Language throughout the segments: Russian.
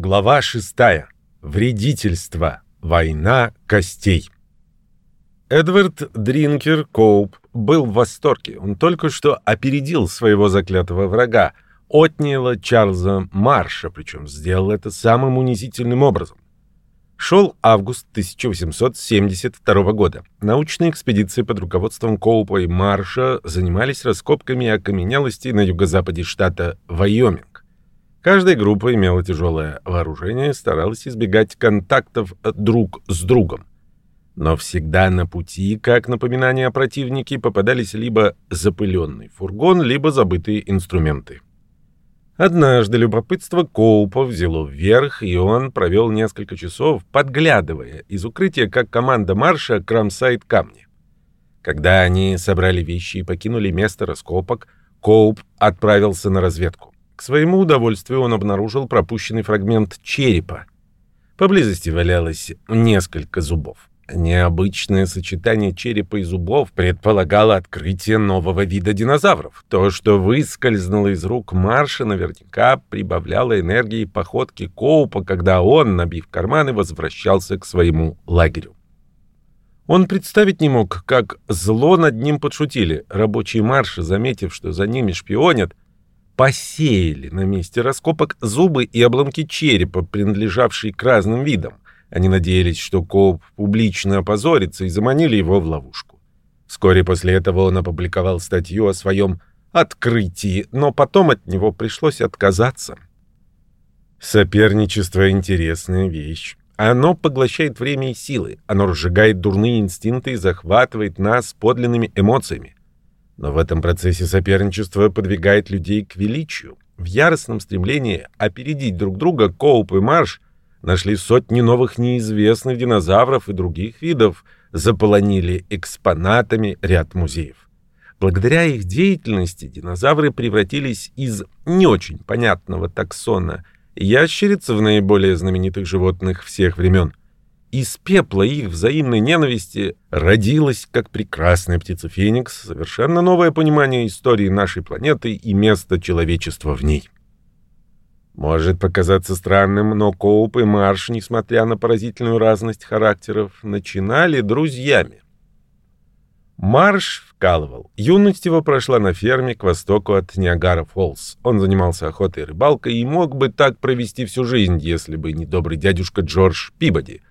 Глава 6. Вредительство. Война костей. Эдвард Дринкер Коуп был в восторге. Он только что опередил своего заклятого врага, отняла Чарльза Марша, причем сделал это самым унизительным образом. Шел август 1872 года. Научные экспедиции под руководством Коупа и Марша занимались раскопками окаменелостей на юго-западе штата Вайоминг. Каждая группа имела тяжелое вооружение и старалась избегать контактов друг с другом. Но всегда на пути, как напоминание о противнике, попадались либо запыленный фургон, либо забытые инструменты. Однажды любопытство Коупа взяло вверх, и он провел несколько часов, подглядывая из укрытия, как команда марша кромсает камни. Когда они собрали вещи и покинули место раскопок, Коуп отправился на разведку. К своему удовольствию он обнаружил пропущенный фрагмент черепа. Поблизости валялось несколько зубов. Необычное сочетание черепа и зубов предполагало открытие нового вида динозавров. То, что выскользнуло из рук Марша, наверняка прибавляло энергии походки Коупа, когда он, набив карманы, возвращался к своему лагерю. Он представить не мог, как зло над ним подшутили. Рабочие марши, заметив, что за ними шпионят, посеяли на месте раскопок зубы и обломки черепа, принадлежавшие к разным видам. Они надеялись, что Коуп публично опозорится и заманили его в ловушку. Вскоре после этого он опубликовал статью о своем открытии, но потом от него пришлось отказаться. Соперничество — интересная вещь. Оно поглощает время и силы, оно разжигает дурные инстинкты и захватывает нас подлинными эмоциями. Но в этом процессе соперничество подвигает людей к величию. В яростном стремлении опередить друг друга Коуп и Марш нашли сотни новых неизвестных динозавров и других видов, заполонили экспонатами ряд музеев. Благодаря их деятельности динозавры превратились из не очень понятного таксона ящериц в наиболее знаменитых животных всех времен. Из пепла их взаимной ненависти родилась, как прекрасная птица Феникс, совершенно новое понимание истории нашей планеты и места человечества в ней. Может показаться странным, но Коуп и Марш, несмотря на поразительную разность характеров, начинали друзьями. Марш вкалывал. Юность его прошла на ферме к востоку от Ниагара-Фоллс. Он занимался охотой и рыбалкой и мог бы так провести всю жизнь, если бы не добрый дядюшка Джордж Пибоди —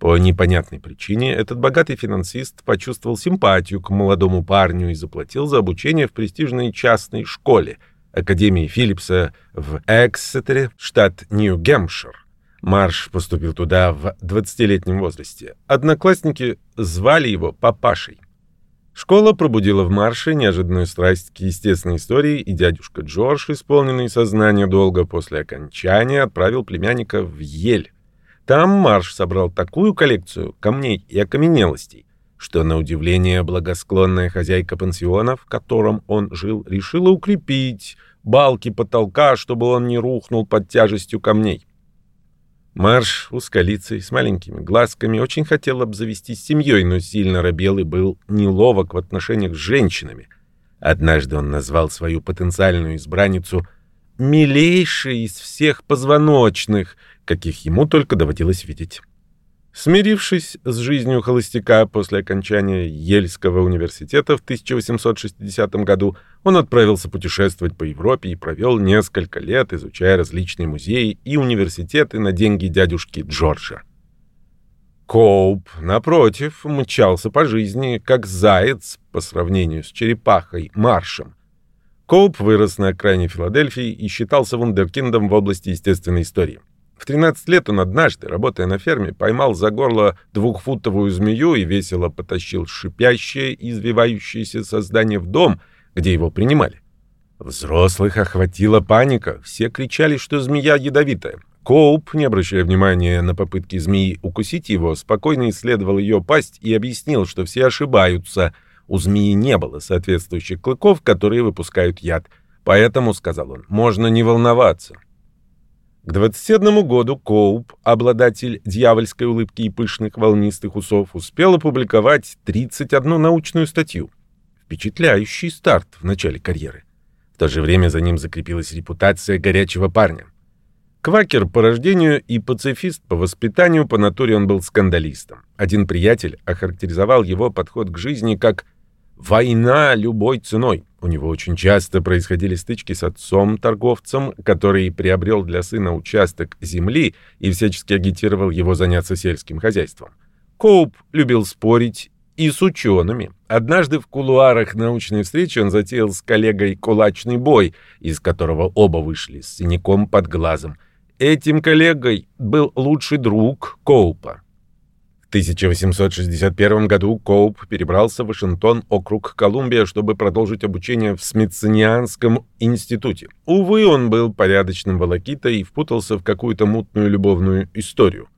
по непонятной причине этот богатый финансист почувствовал симпатию к молодому парню и заплатил за обучение в престижной частной школе Академии Филлипса в Эксетере, штат Нью-Гэмпшир. Марш поступил туда в 20-летнем возрасте. Одноклассники звали его папашей. Школа пробудила в Марше неожиданную страсть к естественной истории, и дядюшка Джордж, исполненный сознания долга после окончания, отправил племянника в Ель, там Марш собрал такую коллекцию камней и окаменелостей, что, на удивление, благосклонная хозяйка пансиона, в котором он жил, решила укрепить балки потолка, чтобы он не рухнул под тяжестью камней. Марш, узколицей, с маленькими глазками, очень хотел обзавестись семьей, но сильно робел и был неловок в отношениях с женщинами. Однажды он назвал свою потенциальную избранницу «милейшей из всех позвоночных», каких ему только доводилось видеть. Смирившись с жизнью холостяка после окончания Ельского университета в 1860 году, он отправился путешествовать по Европе и провел несколько лет, изучая различные музеи и университеты на деньги дядюшки Джорджа. Коуп, напротив, мчался по жизни, как заяц по сравнению с черепахой Маршем. Коуп вырос на окраине Филадельфии и считался вундеркиндом в области естественной истории. В 13 лет он однажды, работая на ферме, поймал за горло двухфутовую змею и весело потащил шипящее извивающееся создание в дом, где его принимали. Взрослых охватила паника. Все кричали, что змея ядовитая. Коуп, не обращая внимания на попытки змеи укусить его, спокойно исследовал ее пасть и объяснил, что все ошибаются. У змеи не было соответствующих клыков, которые выпускают яд. Поэтому, сказал он, можно не волноваться. К 21 году Коуп, обладатель дьявольской улыбки и пышных волнистых усов, успел опубликовать 31 научную статью. Впечатляющий старт в начале карьеры. В то же время за ним закрепилась репутация горячего парня. Квакер по рождению и пацифист по воспитанию, по натуре он был скандалистом. Один приятель охарактеризовал его подход к жизни как «война любой ценой». У него очень часто происходили стычки с отцом-торговцем, который приобрел для сына участок земли и всячески агитировал его заняться сельским хозяйством. Коуп любил спорить и с учеными. Однажды в кулуарах научной встречи он затеял с коллегой кулачный бой, из которого оба вышли с синяком под глазом. Этим коллегой был лучший друг Коупа. В 1861 году Коуп перебрался в Вашингтон, округ Колумбия, чтобы продолжить обучение в Смитсонианском институте. Увы, он был порядочным волокитой и впутался в какую-то мутную любовную историю.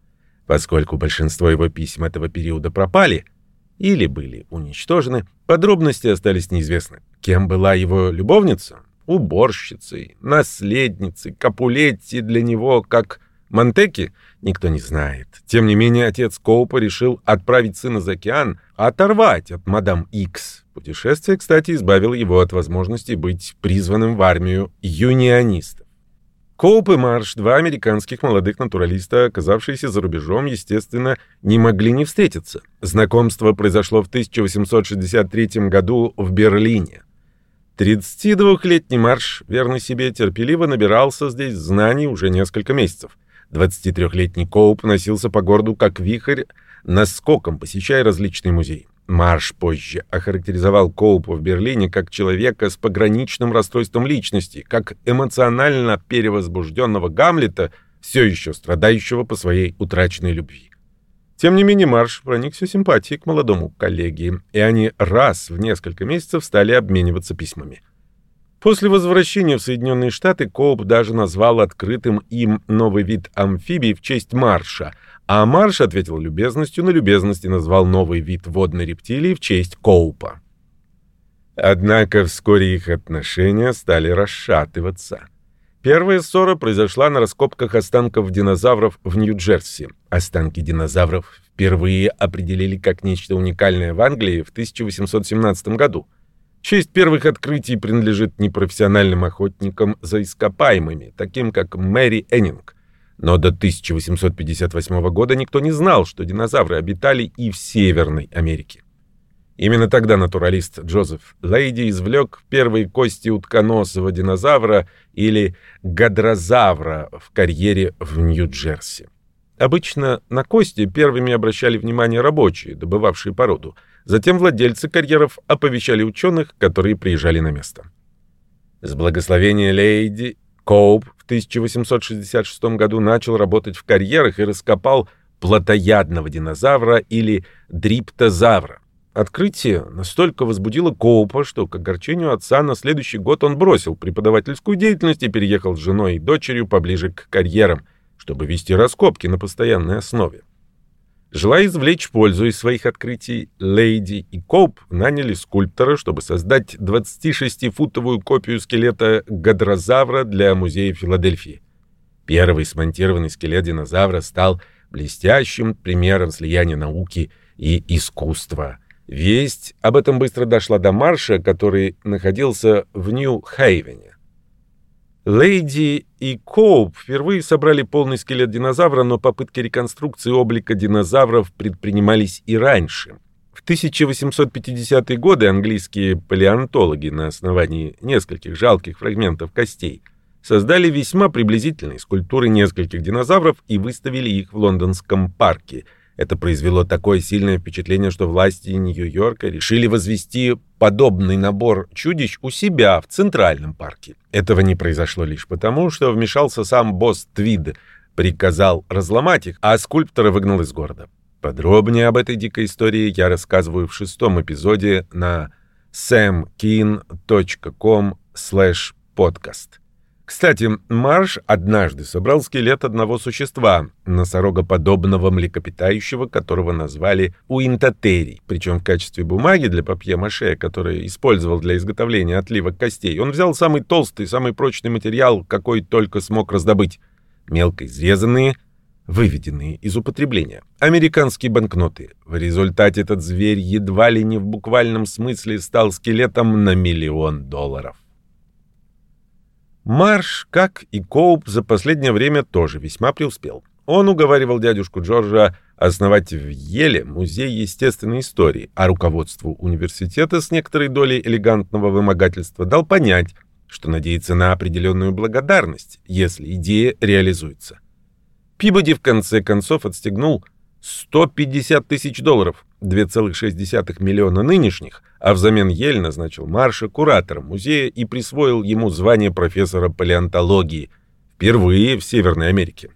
Поскольку большинство его писем этого периода пропали или были уничтожены, подробности остались неизвестны. Кем была его любовница? Уборщицей, наследницей, Капулетти для него как Монтеки? Никто не знает. Тем не менее, отец Коупа решил отправить сына за океан, оторвать от мадам Икс. Путешествие, кстати, избавило его от возможности быть призванным в армию юнионистов. Коуп и Марш, два американских молодых натуралиста, оказавшиеся за рубежом, естественно, не могли не встретиться. Знакомство произошло в 1863 году в Берлине. 32-летний Марш, верный себе, терпеливо набирался здесь знаний уже несколько месяцев. 23-летний Коуп носился по городу как вихрь, наскоком посещая различные музеи. Марш позже охарактеризовал Коупа в Берлине как человека с пограничным расстройством личности, как эмоционально перевозбужденного Гамлета, все еще страдающего по своей утраченной любви. Тем не менее, Марш проникся симпатией к молодому коллеге, и они раз в несколько месяцев стали обмениваться письмами. После возвращения в Соединенные Штаты Коуп даже назвал открытым им новый вид амфибий в честь Марша — а Марш ответил любезностью на любезность и назвал новый вид водной рептилии в честь Коупа. Однако вскоре их отношения стали расшатываться. Первая ссора произошла на раскопках останков динозавров в Нью-Джерси. Останки динозавров впервые определили как нечто уникальное в Англии в 1817 году. Честь первых открытий принадлежит непрофессиональным охотникам за ископаемыми, таким как Мэри Эннинг – но до 1858 года никто не знал, что динозавры обитали и в Северной Америке. Именно тогда натуралист Джозеф Лейди извлек первые кости утконосого динозавра или гадрозавра в карьере в Нью-Джерси. Обычно на кости первыми обращали внимание рабочие, добывавшие породу. Затем владельцы карьеров оповещали ученых, которые приезжали на место. С благословения Лейди Коуп в 1866 году начал работать в карьерах и раскопал плотоядного динозавра или дриптозавра. Открытие настолько возбудило Коупа, что к огорчению отца на следующий год он бросил преподавательскую деятельность и переехал с женой и дочерью поближе к карьерам, чтобы вести раскопки на постоянной основе. Желая извлечь пользу из своих открытий, Лейди и Коуп наняли скульптора, чтобы создать 26-футовую копию скелета гадрозавра для музея Филадельфии. Первый смонтированный скелет динозавра стал блестящим примером слияния науки и искусства. Весть об этом быстро дошла до Марша, который находился в Нью-Хейвене. Лейди и Коуп впервые собрали полный скелет динозавра, но попытки реконструкции облика динозавров предпринимались и раньше. В 1850-е годы английские палеонтологи на основании нескольких жалких фрагментов костей создали весьма приблизительные скульптуры нескольких динозавров и выставили их в лондонском парке – это произвело такое сильное впечатление, что власти Нью-Йорка решили возвести подобный набор чудищ у себя в Центральном парке. Этого не произошло лишь потому, что вмешался сам босс Твид, приказал разломать их, а скульптора выгнал из города. Подробнее об этой дикой истории я рассказываю в шестом эпизоде на samkin.com podcast. Кстати, Марш однажды собрал скелет одного существа, носорогоподобного млекопитающего, которого назвали уинтотерий. Причем в качестве бумаги для папье-маше, который использовал для изготовления отливок костей, он взял самый толстый, самый прочный материал, какой только смог раздобыть. Мелко изрезанные, выведенные из употребления. Американские банкноты. В результате этот зверь едва ли не в буквальном смысле стал скелетом на миллион долларов. Марш, как и Коуп, за последнее время тоже весьма преуспел. Он уговаривал дядюшку Джорджа основать в Еле музей естественной истории, а руководству университета с некоторой долей элегантного вымогательства дал понять, что надеется на определенную благодарность, если идея реализуется. Пибоди в конце концов отстегнул 150 тысяч долларов, 2,6 миллиона нынешних, а взамен Ель назначил Марша куратором музея и присвоил ему звание профессора палеонтологии, впервые в Северной Америке.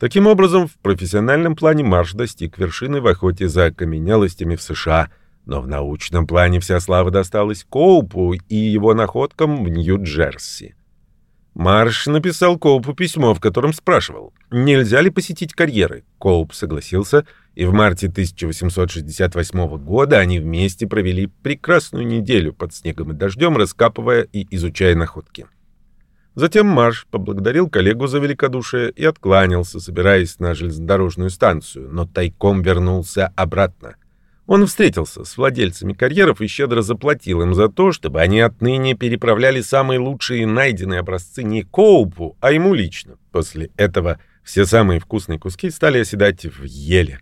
Таким образом, в профессиональном плане Марш достиг вершины в охоте за окаменелостями в США, но в научном плане вся слава досталась Коупу и его находкам в Нью-Джерси. Марш написал Коупу письмо, в котором спрашивал, нельзя ли посетить карьеры. Коуп согласился, и в марте 1868 года они вместе провели прекрасную неделю под снегом и дождем, раскапывая и изучая находки. Затем Марш поблагодарил коллегу за великодушие и откланялся, собираясь на железнодорожную станцию, но тайком вернулся обратно. Он встретился с владельцами карьеров и щедро заплатил им за то, чтобы они отныне переправляли самые лучшие найденные образцы не Коупу, а ему лично. После этого все самые вкусные куски стали оседать в еле.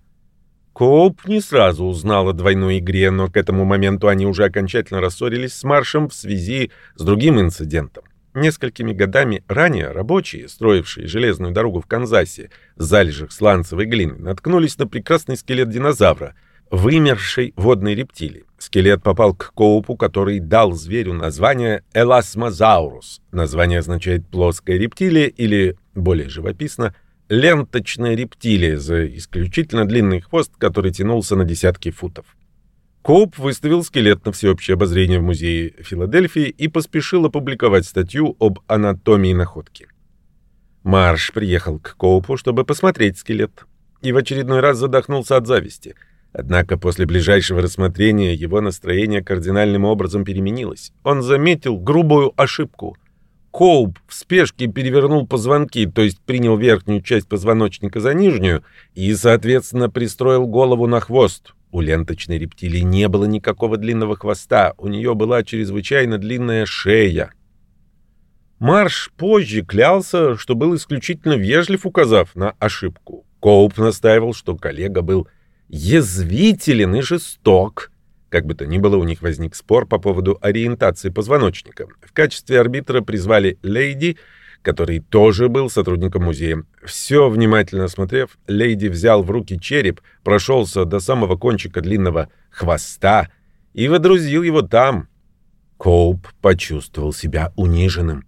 Коуп не сразу узнал о двойной игре, но к этому моменту они уже окончательно рассорились с Маршем в связи с другим инцидентом. Несколькими годами ранее рабочие, строившие железную дорогу в Канзасе, в залежах сланцевой глины, наткнулись на прекрасный скелет динозавра, вымершей водной рептилии. Скелет попал к Коупу, который дал зверю название Эласмозаурус. Название означает «плоская рептилия» или, более живописно, «ленточная рептилия» за исключительно длинный хвост, который тянулся на десятки футов. Коуп выставил скелет на всеобщее обозрение в музее Филадельфии и поспешил опубликовать статью об анатомии находки. Марш приехал к Коупу, чтобы посмотреть скелет, и в очередной раз задохнулся от зависти. Однако после ближайшего рассмотрения его настроение кардинальным образом переменилось. Он заметил грубую ошибку. Коуп в спешке перевернул позвонки, то есть принял верхнюю часть позвоночника за нижнюю и, соответственно, пристроил голову на хвост, у ленточной рептилии не было никакого длинного хвоста, у нее была чрезвычайно длинная шея. Марш позже клялся, что был исключительно вежлив, указав на ошибку. Коуп настаивал, что коллега был язвителен и жесток. Как бы то ни было, у них возник спор по поводу ориентации позвоночника. В качестве арбитра призвали Лейди — который тоже был сотрудником музея. Все внимательно осмотрев, леди взял в руки череп, прошелся до самого кончика длинного хвоста и водрузил его там. Коуп почувствовал себя униженным.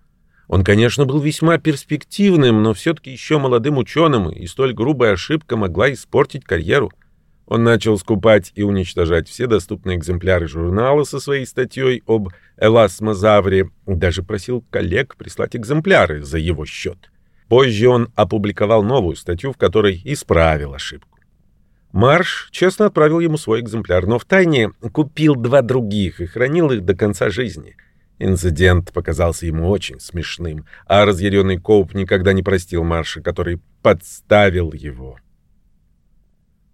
Он, конечно, был весьма перспективным, но все-таки еще молодым ученым, и столь грубая ошибка могла испортить карьеру. Он начал скупать и уничтожать все доступные экземпляры журнала со своей статьей об эласмозавре, даже просил коллег прислать экземпляры за его счет. Позже он опубликовал новую статью, в которой исправил ошибку. Марш честно отправил ему свой экземпляр, но втайне купил два других и хранил их до конца жизни. Инцидент показался ему очень смешным, а разъяренный Коуп никогда не простил Марша, который подставил его.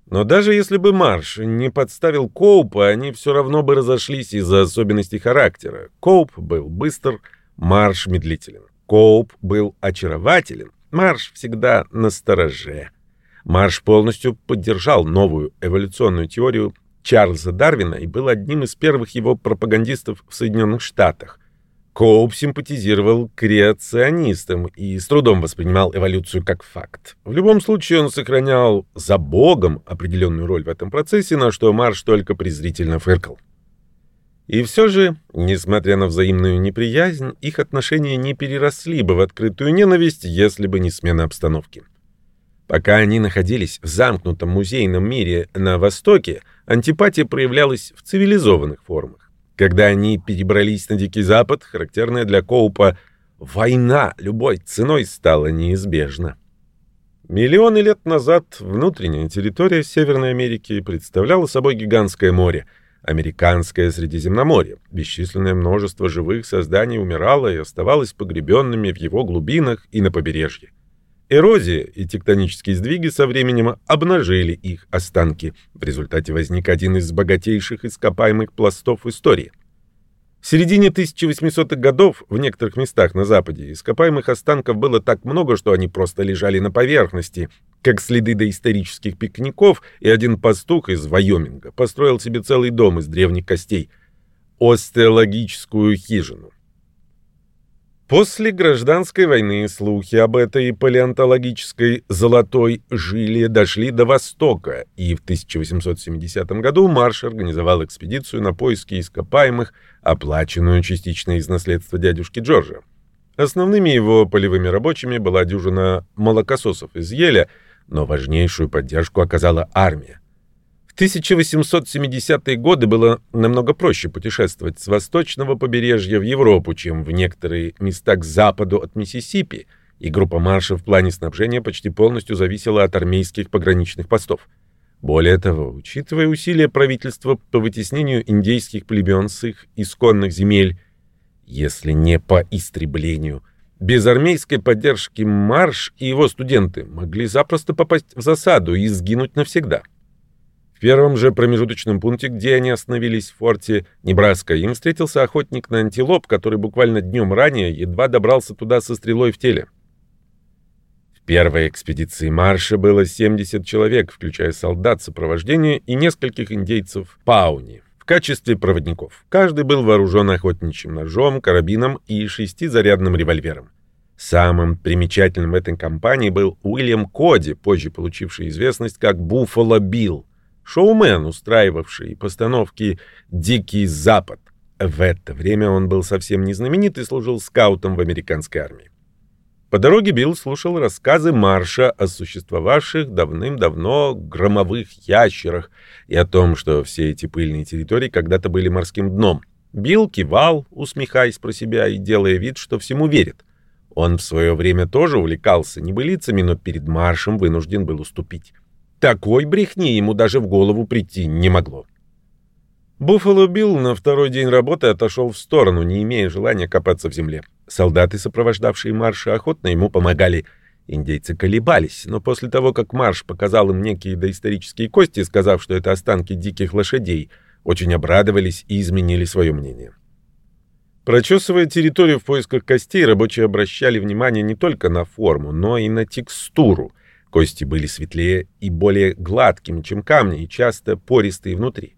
Но даже если бы Марш не подставил Коупа, они все равно бы разошлись из-за особенностей характера. Коуп был быстр, Марш медлителен. Коуп был очарователен, Марш всегда настороже. Марш полностью поддержал новую эволюционную теорию Чарльза Дарвина и был одним из первых его пропагандистов в Соединенных Штатах. Коуп симпатизировал креационистам и с трудом воспринимал эволюцию как факт. В любом случае он сохранял за Богом определенную роль в этом процессе, на что Марш только презрительно фыркал. И все же, несмотря на взаимную неприязнь, их отношения не переросли бы в открытую ненависть, если бы не смена обстановки. Пока они находились в замкнутом музейном мире на Востоке, антипатия проявлялась в цивилизованных формах. Когда они перебрались на Дикий Запад, характерная для Коупа война любой ценой стала неизбежна. Миллионы лет назад внутренняя территория Северной Америки представляла собой гигантское море, американское Средиземноморье. Бесчисленное множество живых созданий умирало и оставалось погребенными в его глубинах и на побережье. Эрозия и тектонические сдвиги со временем обнажили их останки. В результате возник один из богатейших ископаемых пластов истории. В середине 1800-х годов в некоторых местах на Западе ископаемых останков было так много, что они просто лежали на поверхности, как следы доисторических пикников, и один пастух из Вайоминга построил себе целый дом из древних костей – остеологическую хижину. После гражданской войны слухи об этой палеонтологической «золотой жиле» дошли до Востока, и в 1870 году Марш организовал экспедицию на поиски ископаемых, оплаченную частично из наследства дядюшки Джорджа. Основными его полевыми рабочими была дюжина молокососов из Еля, но важнейшую поддержку оказала армия. 1870-е годы было намного проще путешествовать с восточного побережья в Европу, чем в некоторые места к западу от Миссисипи, и группа марша в плане снабжения почти полностью зависела от армейских пограничных постов. Более того, учитывая усилия правительства по вытеснению индейских племен с их исконных земель, если не по истреблению, без армейской поддержки Марш и его студенты могли запросто попасть в засаду и сгинуть навсегда. В первом же промежуточном пункте, где они остановились в форте Небраска, им встретился охотник на антилоп, который буквально днем ранее едва добрался туда со стрелой в теле. В первой экспедиции марша было 70 человек, включая солдат сопровождения и нескольких индейцев Пауни в качестве проводников. Каждый был вооружен охотничьим ножом, карабином и шестизарядным револьвером. Самым примечательным в этой кампании был Уильям Коди, позже получивший известность как Буффало Билл шоумен, устраивавший постановки «Дикий Запад». В это время он был совсем не знаменит и служил скаутом в американской армии. По дороге Билл слушал рассказы Марша о существовавших давным-давно громовых ящерах и о том, что все эти пыльные территории когда-то были морским дном. Билл кивал, усмехаясь про себя и делая вид, что всему верит. Он в свое время тоже увлекался небылицами, но перед Маршем вынужден был уступить. Такой брехни ему даже в голову прийти не могло. Буффало Билл на второй день работы отошел в сторону, не имея желания копаться в земле. Солдаты, сопровождавшие марша, охотно ему помогали. Индейцы колебались, но после того, как марш показал им некие доисторические кости, сказав, что это останки диких лошадей, очень обрадовались и изменили свое мнение. Прочесывая территорию в поисках костей, рабочие обращали внимание не только на форму, но и на текстуру — Кости были светлее и более гладкими, чем камни, и часто пористые внутри.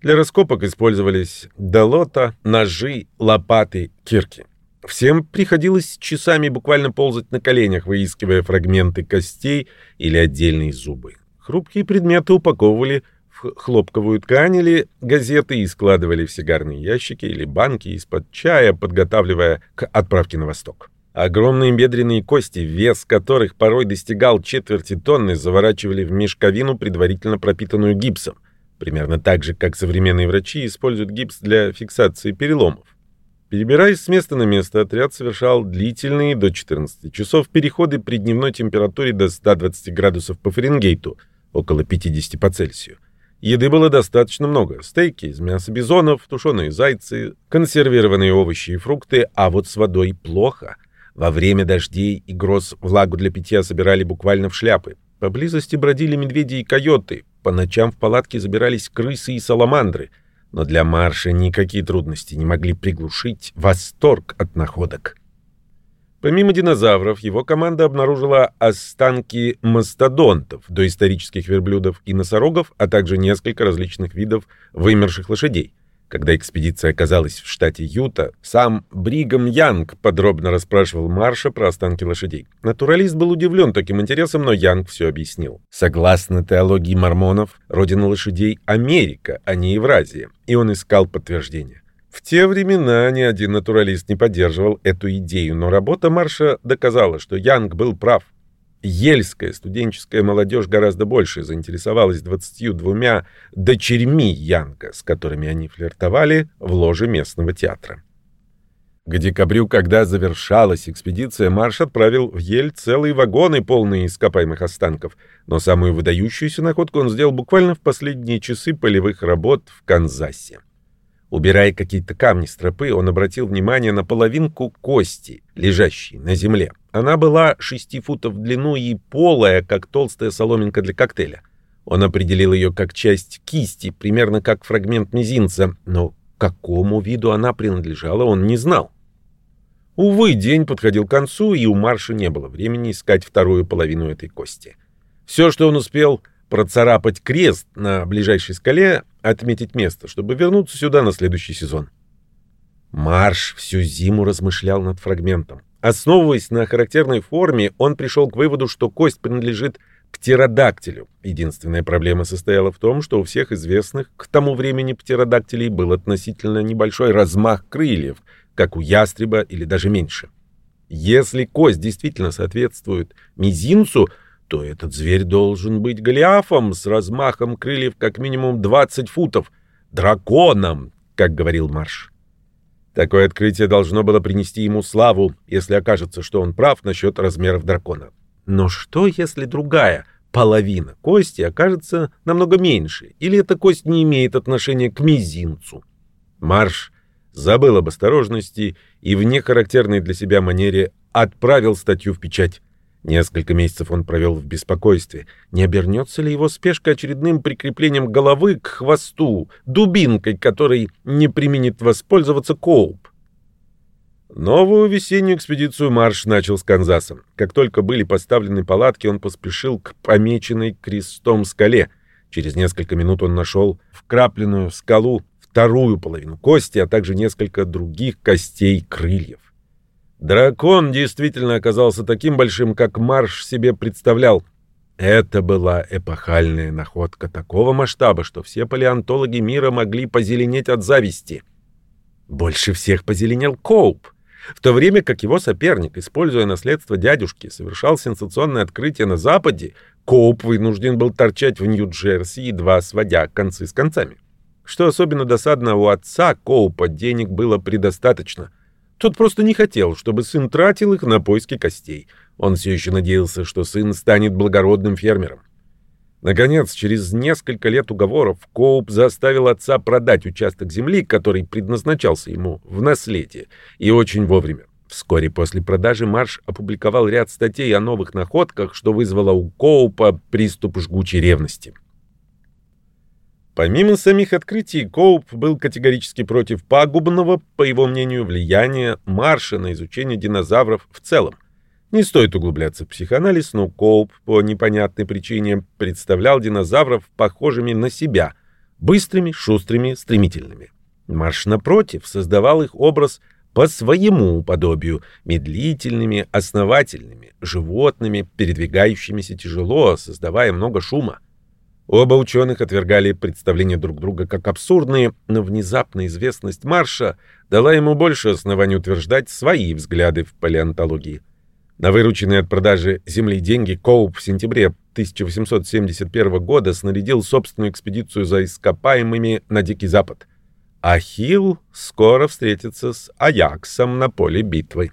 Для раскопок использовались долота, ножи, лопаты, кирки. Всем приходилось часами буквально ползать на коленях, выискивая фрагменты костей или отдельные зубы. Хрупкие предметы упаковывали в хлопковую ткань или газеты и складывали в сигарные ящики или банки из-под чая, подготавливая к отправке на восток. Огромные бедренные кости, вес которых порой достигал четверти тонны, заворачивали в мешковину, предварительно пропитанную гипсом. Примерно так же, как современные врачи используют гипс для фиксации переломов. Перебираясь с места на место, отряд совершал длительные до 14 часов переходы при дневной температуре до 120 градусов по Фаренгейту, около 50 по Цельсию. Еды было достаточно много. Стейки из мяса бизонов, тушеные зайцы, консервированные овощи и фрукты, а вот с водой плохо – во время дождей и гроз влагу для питья собирали буквально в шляпы. Поблизости бродили медведи и койоты. По ночам в палатке забирались крысы и саламандры. Но для Марша никакие трудности не могли приглушить восторг от находок. Помимо динозавров, его команда обнаружила останки мастодонтов, доисторических верблюдов и носорогов, а также несколько различных видов вымерших лошадей. Когда экспедиция оказалась в штате Юта, сам Бригам Янг подробно расспрашивал Марша про останки лошадей. Натуралист был удивлен таким интересом, но Янг все объяснил. Согласно теологии мормонов, родина лошадей — Америка, а не Евразия, и он искал подтверждение. В те времена ни один натуралист не поддерживал эту идею, но работа Марша доказала, что Янг был прав. Ельская студенческая молодежь гораздо больше заинтересовалась 22 дочерьми Янга, с которыми они флиртовали в ложе местного театра. К декабрю, когда завершалась экспедиция, Марш отправил в Ель целые вагоны, полные ископаемых останков, но самую выдающуюся находку он сделал буквально в последние часы полевых работ в Канзасе. Убирая какие-то камни с тропы, он обратил внимание на половинку кости, лежащей на земле. Она была шести футов в длину и полая, как толстая соломинка для коктейля. Он определил ее как часть кисти, примерно как фрагмент мизинца, но какому виду она принадлежала, он не знал. Увы, день подходил к концу, и у Марша не было времени искать вторую половину этой кости. Все, что он успел, процарапать крест на ближайшей скале, отметить место, чтобы вернуться сюда на следующий сезон. Марш всю зиму размышлял над фрагментом. Основываясь на характерной форме, он пришел к выводу, что кость принадлежит птеродактилю. Единственная проблема состояла в том, что у всех известных к тому времени птеродактилей был относительно небольшой размах крыльев, как у ястреба или даже меньше. Если кость действительно соответствует мизинцу, то этот зверь должен быть голиафом с размахом крыльев как минимум 20 футов, драконом, как говорил Марш. Такое открытие должно было принести ему славу, если окажется, что он прав насчет размеров дракона. Но что, если другая половина кости окажется намного меньше, или эта кость не имеет отношения к мизинцу? Марш забыл об осторожности и в нехарактерной для себя манере отправил статью в печать. Несколько месяцев он провел в беспокойстве. Не обернется ли его спешка очередным прикреплением головы к хвосту, дубинкой, которой не применит воспользоваться Коуп? Новую весеннюю экспедицию марш начал с Канзаса. Как только были поставлены палатки, он поспешил к помеченной крестом скале. Через несколько минут он нашел вкрапленную в скалу вторую половину кости, а также несколько других костей крыльев. Дракон действительно оказался таким большим, как Марш себе представлял. Это была эпохальная находка такого масштаба, что все палеонтологи мира могли позеленеть от зависти. Больше всех позеленел Коуп. В то время как его соперник, используя наследство дядюшки, совершал сенсационное открытие на Западе, Коуп вынужден был торчать в Нью-Джерси, едва сводя концы с концами. Что особенно досадно, у отца Коупа денег было предостаточно. Тот просто не хотел, чтобы сын тратил их на поиски костей. Он все еще надеялся, что сын станет благородным фермером. Наконец, через несколько лет уговоров, Коуп заставил отца продать участок земли, который предназначался ему в наследие, и очень вовремя. Вскоре после продажи Марш опубликовал ряд статей о новых находках, что вызвало у Коупа приступ жгучей ревности. Помимо самих открытий, Коуп был категорически против пагубного, по его мнению, влияния Марша на изучение динозавров в целом. Не стоит углубляться в психоанализ, но Коуп по непонятной причине представлял динозавров похожими на себя, быстрыми, шустрыми, стремительными. Марш, напротив, создавал их образ по своему подобию, медлительными, основательными, животными, передвигающимися тяжело, создавая много шума. Оба ученых отвергали представления друг друга как абсурдные, но внезапная известность Марша дала ему больше оснований утверждать свои взгляды в палеонтологии. На вырученные от продажи земли деньги Коуп в сентябре 1871 года снарядил собственную экспедицию за ископаемыми на Дикий Запад. Ахилл скоро встретится с Аяксом на поле битвы.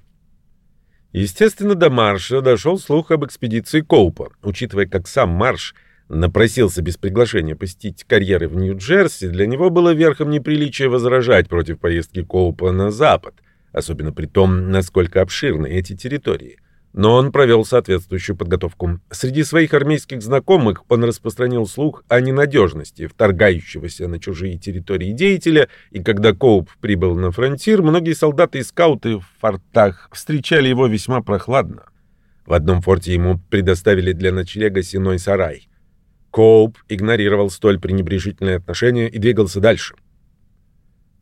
Естественно, до Марша дошел слух об экспедиции Коупа. Учитывая, как сам Марш – напросился без приглашения посетить карьеры в Нью-Джерси, для него было верхом неприличия возражать против поездки Коупа на запад, особенно при том, насколько обширны эти территории. Но он провел соответствующую подготовку. Среди своих армейских знакомых он распространил слух о ненадежности вторгающегося на чужие территории деятеля, и когда Коуп прибыл на фронтир, многие солдаты и скауты в фортах встречали его весьма прохладно. В одном форте ему предоставили для ночлега сеной сарай. Коуп игнорировал столь пренебрежительное отношение и двигался дальше.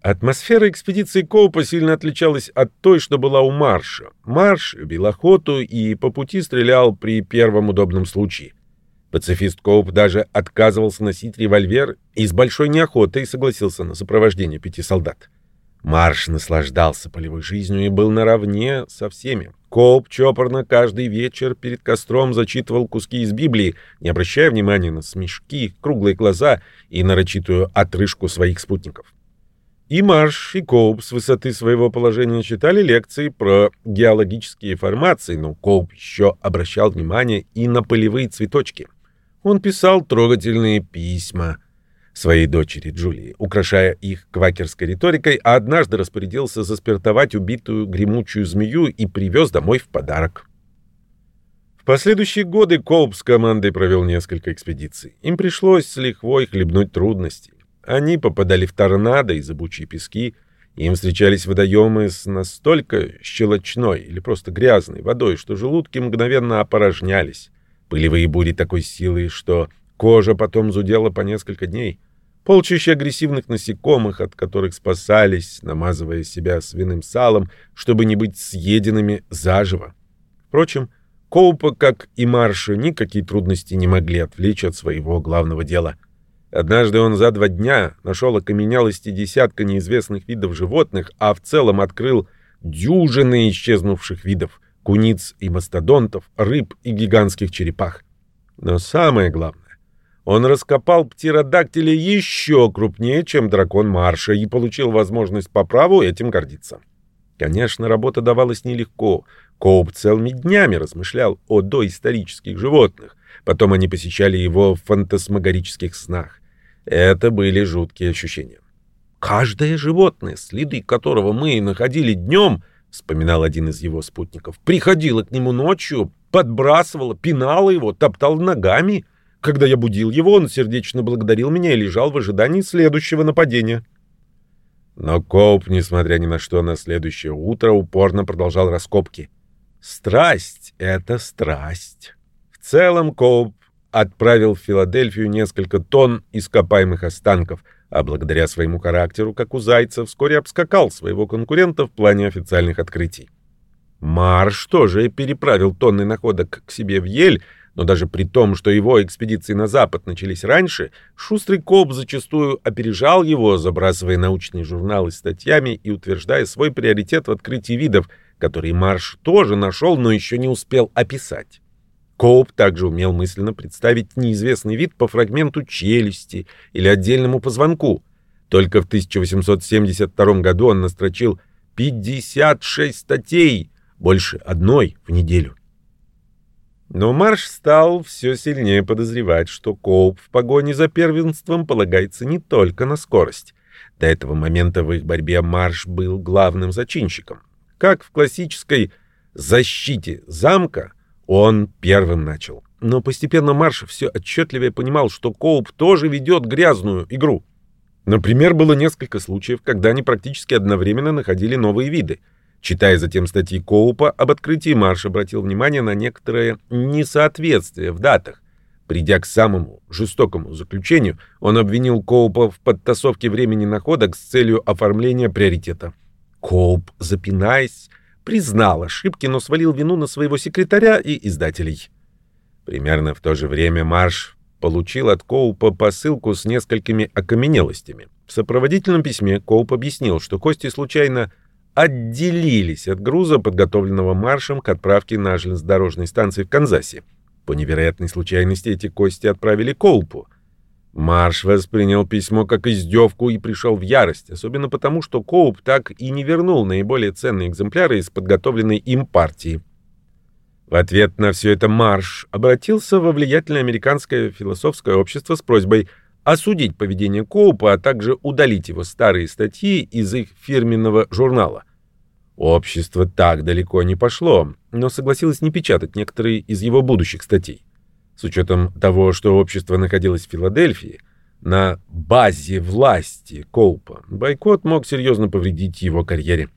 Атмосфера экспедиции Коупа сильно отличалась от той, что была у Марша. Марш любил охоту и по пути стрелял при первом удобном случае. Пацифист Коуп даже отказывался носить револьвер и с большой неохотой согласился на сопровождение пяти солдат. Марш наслаждался полевой жизнью и был наравне со всеми. Коп чопорно каждый вечер перед костром зачитывал куски из Библии, не обращая внимания на смешки, круглые глаза и нарочитую отрыжку своих спутников. И Марш, и Коуп с высоты своего положения читали лекции про геологические формации, но Коуп еще обращал внимание и на полевые цветочки. Он писал трогательные письма — своей дочери Джулии, украшая их квакерской риторикой, а однажды распорядился заспиртовать убитую гремучую змею и привез домой в подарок. В последующие годы Колб с командой провел несколько экспедиций. Им пришлось с лихвой хлебнуть трудностей. Они попадали в торнадо и зыбучие пески, им встречались водоемы с настолько щелочной или просто грязной водой, что желудки мгновенно опорожнялись. Пылевые бури такой силы, что кожа потом зудела по несколько дней. Полчища агрессивных насекомых, от которых спасались, намазывая себя свиным салом, чтобы не быть съеденными заживо. Впрочем, Коупа, как и Марша, никакие трудности не могли отвлечь от своего главного дела — Однажды он за два дня нашел окаменелости десятка неизвестных видов животных, а в целом открыл дюжины исчезнувших видов — куниц и мастодонтов, рыб и гигантских черепах. Но самое главное, он раскопал птеродактиля еще крупнее, чем дракон Марша, и получил возможность по праву этим гордиться. Конечно, работа давалась нелегко. Коуп целыми днями размышлял о доисторических животных. Потом они посещали его в фантасмагорических снах. Это были жуткие ощущения. «Каждое животное, следы которого мы находили днем, — вспоминал один из его спутников, — приходило к нему ночью, подбрасывало, пинало его, топтал ногами. Когда я будил его, он сердечно благодарил меня и лежал в ожидании следующего нападения». Но Коуп, несмотря ни на что, на следующее утро упорно продолжал раскопки. Страсть — это страсть. В целом Коуп отправил в Филадельфию несколько тонн ископаемых останков, а благодаря своему характеру, как у Зайца, вскоре обскакал своего конкурента в плане официальных открытий. Марш тоже переправил тонны находок к себе в Ель, но даже при том, что его экспедиции на запад начались раньше, шустрый Коп зачастую опережал его, забрасывая научные журналы статьями и утверждая свой приоритет в открытии видов, которые Марш тоже нашел, но еще не успел описать. Коуп также умел мысленно представить неизвестный вид по фрагменту челюсти или отдельному позвонку. Только в 1872 году он настрочил 56 статей, больше одной в неделю. Но Марш стал все сильнее подозревать, что Коуп в погоне за первенством полагается не только на скорость. До этого момента в их борьбе Марш был главным зачинщиком. Как в классической «защите замка», он первым начал. Но постепенно Марш все отчетливее понимал, что Коуп тоже ведет грязную игру. Например, было несколько случаев, когда они практически одновременно находили новые виды. Читая затем статьи Коупа об открытии, Марш обратил внимание на некоторое несоответствие в датах. Придя к самому жестокому заключению, он обвинил Коупа в подтасовке времени находок с целью оформления приоритета. Коуп, запинаясь, признал ошибки, но свалил вину на своего секретаря и издателей. Примерно в то же время Марш получил от Коупа посылку с несколькими окаменелостями. В сопроводительном письме Коуп объяснил, что кости случайно отделились от груза, подготовленного Маршем к отправке на железнодорожной станции в Канзасе. По невероятной случайности эти кости отправили Коупу. Марш воспринял письмо как издевку и пришел в ярость, особенно потому, что Коуп так и не вернул наиболее ценные экземпляры из подготовленной им партии. В ответ на все это Марш обратился во влиятельное американское философское общество с просьбой осудить поведение Коупа, а также удалить его старые статьи из их фирменного журнала. Общество так далеко не пошло, но согласилось не печатать некоторые из его будущих статей. С учетом того, что общество находилось в Филадельфии, на базе власти Коупа, бойкот мог серьезно повредить его карьере.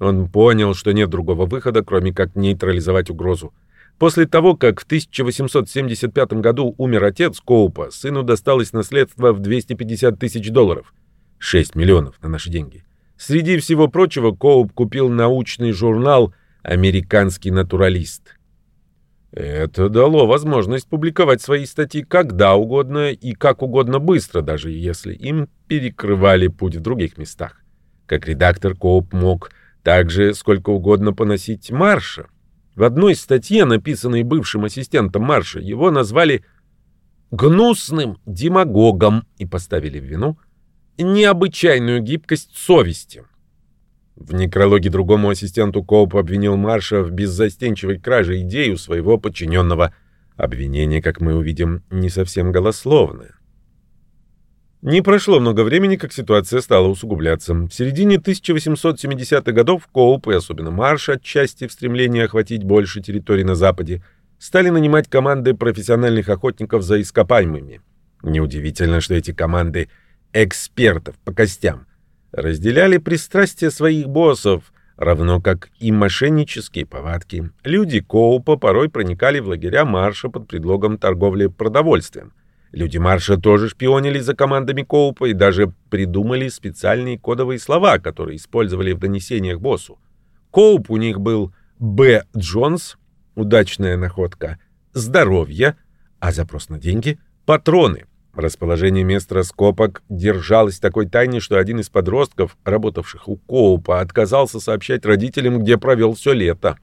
Он понял, что нет другого выхода, кроме как нейтрализовать угрозу. После того, как в 1875 году умер отец Коупа, сыну досталось наследство в 250 тысяч долларов. 6 миллионов на наши деньги. Среди всего прочего, Коуп купил научный журнал «Американский натуралист». Это дало возможность публиковать свои статьи когда угодно и как угодно быстро, даже если им перекрывали путь в других местах. Как редактор Коуп мог также сколько угодно поносить Марша. В одной статье, написанной бывшим ассистентом Марша, его назвали «гнусным демагогом» и поставили в вину необычайную гибкость совести. В некрологе другому ассистенту Коуп обвинил Марша в беззастенчивой краже идей у своего подчиненного. Обвинение, как мы увидим, не совсем голословное. Не прошло много времени, как ситуация стала усугубляться. В середине 1870-х годов Коуп и особенно Марш, отчасти в стремлении охватить больше территорий на Западе, стали нанимать команды профессиональных охотников за ископаемыми. Неудивительно, что эти команды экспертов по костям, разделяли пристрастия своих боссов, равно как и мошеннические повадки. Люди Коупа порой проникали в лагеря Марша под предлогом торговли продовольствием. Люди Марша тоже шпионили за командами Коупа и даже придумали специальные кодовые слова, которые использовали в донесениях боссу. Коуп у них был Б. Джонс, удачная находка, здоровье, а запрос на деньги — патроны. Расположение мест раскопок держалось такой тайне, что один из подростков, работавших у Коупа, отказался сообщать родителям, где провел все лето.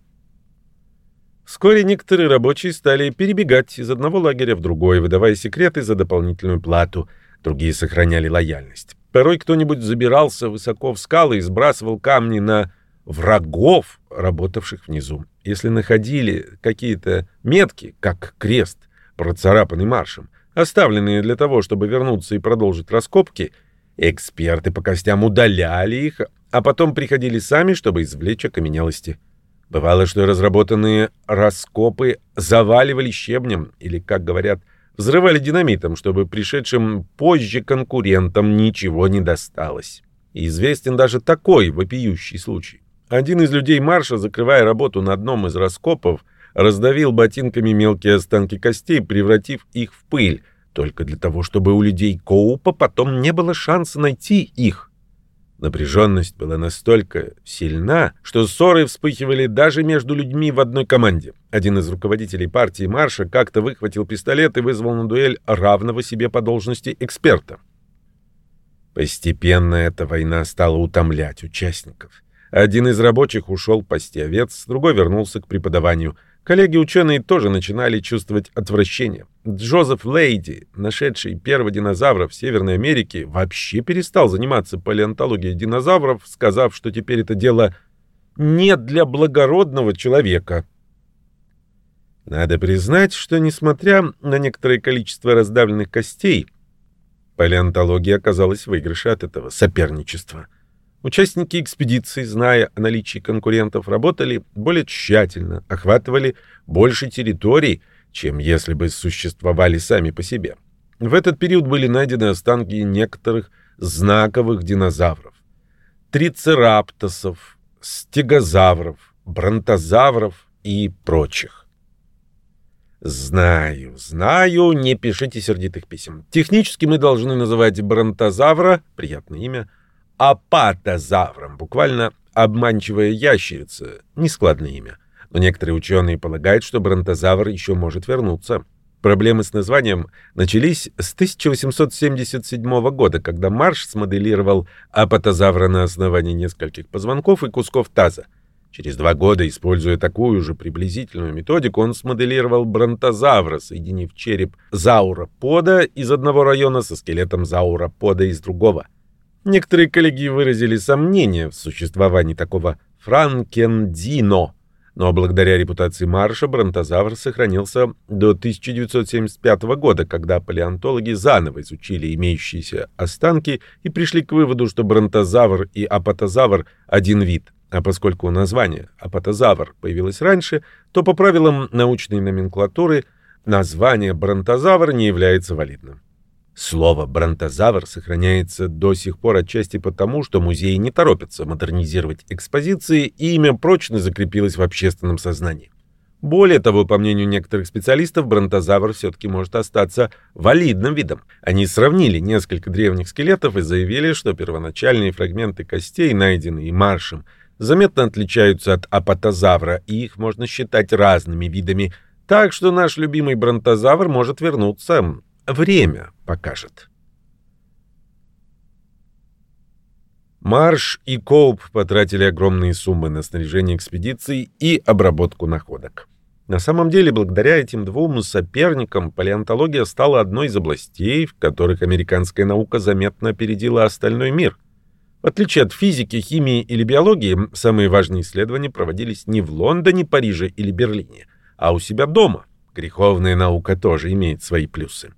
Вскоре некоторые рабочие стали перебегать из одного лагеря в другой, выдавая секреты за дополнительную плату. Другие сохраняли лояльность. Порой кто-нибудь забирался высоко в скалы и сбрасывал камни на врагов, работавших внизу. Если находили какие-то метки, как крест, процарапанный маршем, оставленные для того, чтобы вернуться и продолжить раскопки, эксперты по костям удаляли их, а потом приходили сами, чтобы извлечь окаменелости. Бывало, что разработанные раскопы заваливали щебнем или, как говорят, взрывали динамитом, чтобы пришедшим позже конкурентам ничего не досталось. И известен даже такой вопиющий случай. Один из людей Марша, закрывая работу на одном из раскопов, раздавил ботинками мелкие останки костей, превратив их в пыль, только для того, чтобы у людей Коупа потом не было шанса найти их. Напряженность была настолько сильна, что ссоры вспыхивали даже между людьми в одной команде. Один из руководителей партии Марша как-то выхватил пистолет и вызвал на дуэль равного себе по должности эксперта. Постепенно эта война стала утомлять участников. Один из рабочих ушел пасти овец, другой вернулся к преподаванию – Коллеги-ученые тоже начинали чувствовать отвращение. Джозеф Лейди, нашедший первого динозавра в Северной Америке, вообще перестал заниматься палеонтологией динозавров, сказав, что теперь это дело не для благородного человека. Надо признать, что, несмотря на некоторое количество раздавленных костей, палеонтология оказалась в выигрыше от этого соперничества – Участники экспедиции, зная о наличии конкурентов, работали более тщательно, охватывали больше территорий, чем если бы существовали сами по себе. В этот период были найдены останки некоторых знаковых динозавров. Трицераптосов, стегозавров, бронтозавров и прочих. Знаю, знаю, не пишите сердитых писем. Технически мы должны называть бронтозавра, приятное имя, апатозавром, буквально обманчивая ящерица, нескладное имя. Но некоторые ученые полагают, что бронтозавр еще может вернуться. Проблемы с названием начались с 1877 года, когда Марш смоделировал апатозавра на основании нескольких позвонков и кусков таза. Через два года, используя такую же приблизительную методику, он смоделировал бронтозавра, соединив череп зауропода из одного района со скелетом зауропода из другого. Некоторые коллеги выразили сомнения в существовании такого франкендино, но благодаря репутации Марша бронтозавр сохранился до 1975 года, когда палеонтологи заново изучили имеющиеся останки и пришли к выводу, что бронтозавр и апатозавр – один вид. А поскольку название апатозавр появилось раньше, то по правилам научной номенклатуры название бронтозавр не является валидным. Слово «бронтозавр» сохраняется до сих пор отчасти потому, что музеи не торопятся модернизировать экспозиции, и имя прочно закрепилось в общественном сознании. Более того, по мнению некоторых специалистов, бронтозавр все-таки может остаться валидным видом. Они сравнили несколько древних скелетов и заявили, что первоначальные фрагменты костей, найденные Маршем, заметно отличаются от апатозавра, и их можно считать разными видами, так что наш любимый бронтозавр может вернуться Время покажет. Марш и Коуп потратили огромные суммы на снаряжение экспедиций и обработку находок. На самом деле, благодаря этим двум соперникам, палеонтология стала одной из областей, в которых американская наука заметно опередила остальной мир. В отличие от физики, химии или биологии, самые важные исследования проводились не в Лондоне, Париже или Берлине, а у себя дома. Греховная наука тоже имеет свои плюсы.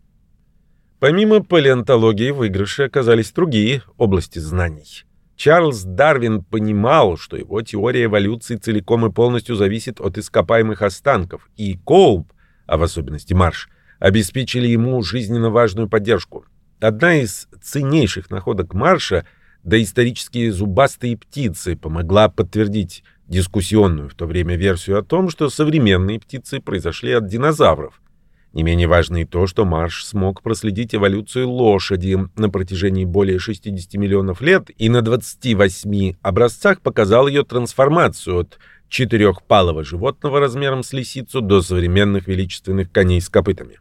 Помимо палеонтологии в выигрыше оказались другие области знаний. Чарльз Дарвин понимал, что его теория эволюции целиком и полностью зависит от ископаемых останков, и Коуп, а в особенности Марш, обеспечили ему жизненно важную поддержку. Одна из ценнейших находок Марша — доисторические зубастые птицы — помогла подтвердить дискуссионную в то время версию о том, что современные птицы произошли от динозавров. Не менее важно и то, что Марш смог проследить эволюцию лошади на протяжении более 60 миллионов лет и на 28 образцах показал ее трансформацию от четырехпалого животного размером с лисицу до современных величественных коней с копытами.